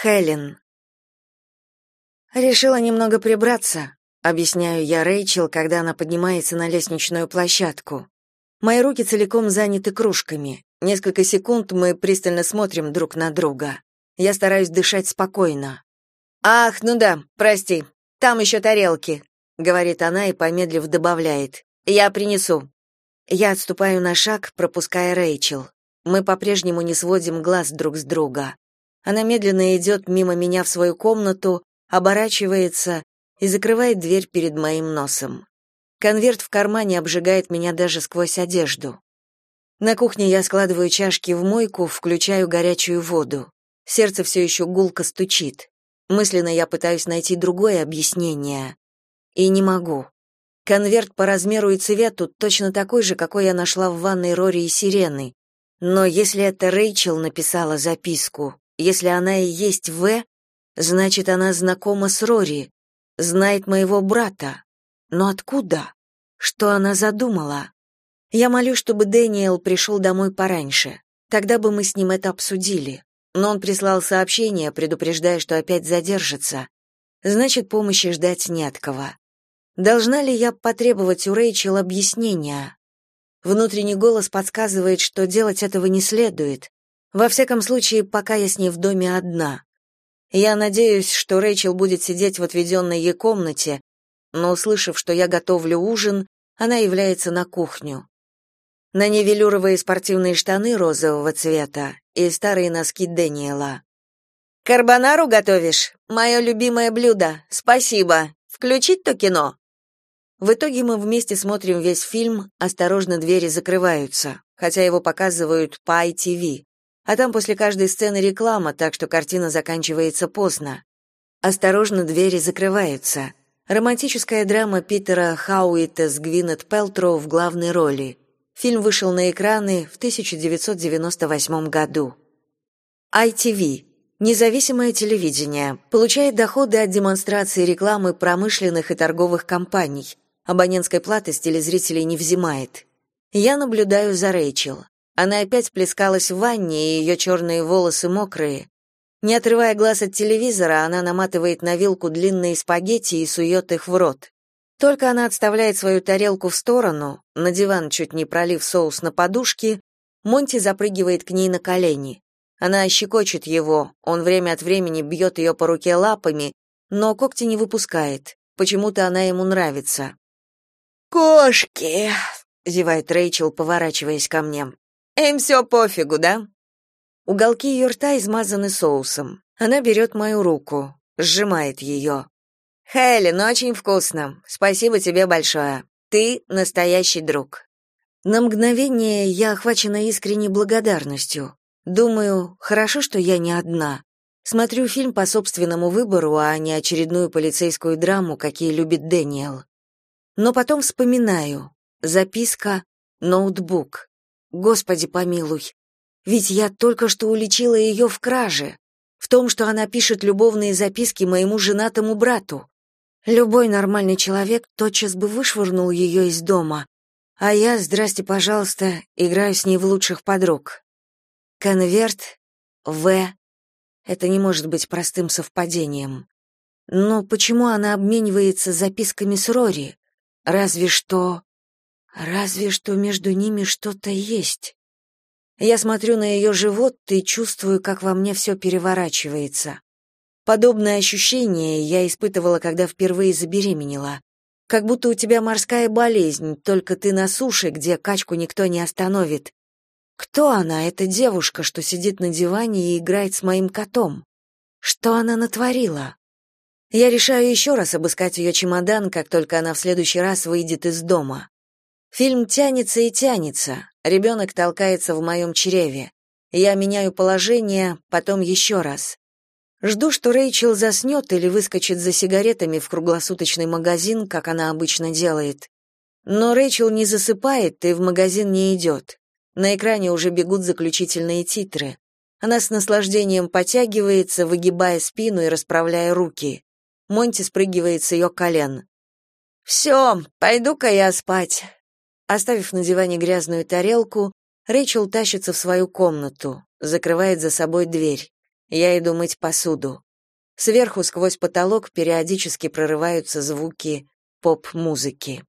Хелен. Решила немного прибраться, объясняю я Рэйчел, когда она поднимается на лестничную площадку. Мои руки целиком заняты кружками. Несколько секунд мы пристально смотрим друг на друга. Я стараюсь дышать спокойно. Ах, ну да, прости. Там еще тарелки, говорит она и помедлив добавляет: "Я принесу". Я отступаю на шаг, пропуская Рэйчел. Мы по-прежнему не сводим глаз друг с друга. Она медленно идет мимо меня в свою комнату, оборачивается и закрывает дверь перед моим носом. Конверт в кармане обжигает меня даже сквозь одежду. На кухне я складываю чашки в мойку, включаю горячую воду. Сердце все еще гулко стучит. Мысленно я пытаюсь найти другое объяснение. И не могу. Конверт по размеру и цвету точно такой же, какой я нашла в ванной Рори и Сирены. Но если это Рэйчел написала записку, если она и есть В, значит, она знакома с Рори, знает моего брата. Но откуда? Что она задумала? Я молю, чтобы Дэниел пришел домой пораньше. Тогда бы мы с ним это обсудили. Но он прислал сообщение, предупреждая, что опять задержится. Значит, помощи ждать не от кого. Должна ли я потребовать у Рэйчел объяснения? Внутренний голос подсказывает, что делать этого не следует. Во всяком случае, пока я с ней в доме одна. Я надеюсь, что Рэйчел будет сидеть в отведенной ей комнате, но, услышав, что я готовлю ужин, она является на кухню. На ней велюровые спортивные штаны розового цвета и старые носки Дэниела. «Карбонару готовишь? Мое любимое блюдо. Спасибо. Включить то кино?» В итоге мы вместе смотрим весь фильм «Осторожно, двери закрываются», хотя его показывают по ITV а там после каждой сцены реклама, так что картина заканчивается поздно. Осторожно, двери закрываются. Романтическая драма Питера Хауита с Гвинет Пелтроу в главной роли. Фильм вышел на экраны в 1998 году. ITV Независимое телевидение получает доходы от демонстрации рекламы промышленных и торговых компаний. Абонентской платы с телезрителей не взимает. Я наблюдаю за Рэйчел. Она опять плескалась в ванне, и ее черные волосы мокрые. Не отрывая глаз от телевизора, она наматывает на вилку длинные спагетти и сует их в рот. Только она отставляет свою тарелку в сторону, на диван чуть не пролив соус на подушке, Монти запрыгивает к ней на колени. Она щекочет его, он время от времени бьет ее по руке лапами, но когти не выпускает. Почему-то она ему нравится. «Кошки!» — зевает Рэйчел, поворачиваясь ко мне. Им все пофигу, да? Уголки ее рта измазаны соусом. Она берет мою руку, сжимает ее. Хелен, ну очень вкусно. Спасибо тебе большое. Ты настоящий друг. На мгновение я охвачена искренней благодарностью. Думаю, хорошо, что я не одна. Смотрю фильм по собственному выбору, а не очередную полицейскую драму, какие любит Дэниел. Но потом вспоминаю. Записка, ноутбук. Господи помилуй. Ведь я только что уличила ее в краже, в том, что она пишет любовные записки моему женатому брату. Любой нормальный человек тотчас бы вышвырнул ее из дома, а я, здрасте, пожалуйста, играю с ней в лучших подруг. Конверт В. Это не может быть простым совпадением. Но почему она обменивается записками с Рори? Разве что Разве что между ними что-то есть. Я смотрю на ее живот и чувствую, как во мне все переворачивается. Подобное ощущение я испытывала, когда впервые забеременела. Как будто у тебя морская болезнь, только ты на суше, где качку никто не остановит. Кто она, эта девушка, что сидит на диване и играет с моим котом? Что она натворила? Я решаю еще раз обыскать ее чемодан, как только она в следующий раз выйдет из дома. Фильм тянется и тянется. Ребенок толкается в моем чреве. Я меняю положение, потом еще раз. Жду, что Рэйчел заснет или выскочит за сигаретами в круглосуточный магазин, как она обычно делает. Но Рэйчел не засыпает и в магазин не идет. На экране уже бегут заключительные титры. Она с наслаждением потягивается, выгибая спину и расправляя руки. Монти спрыгивает с ее колен. «Все, пойду-ка я спать. Оставив на диване грязную тарелку, Рэйчел тащится в свою комнату, закрывает за собой дверь. Я иду мыть посуду. Сверху сквозь потолок периодически прорываются звуки поп-музыки.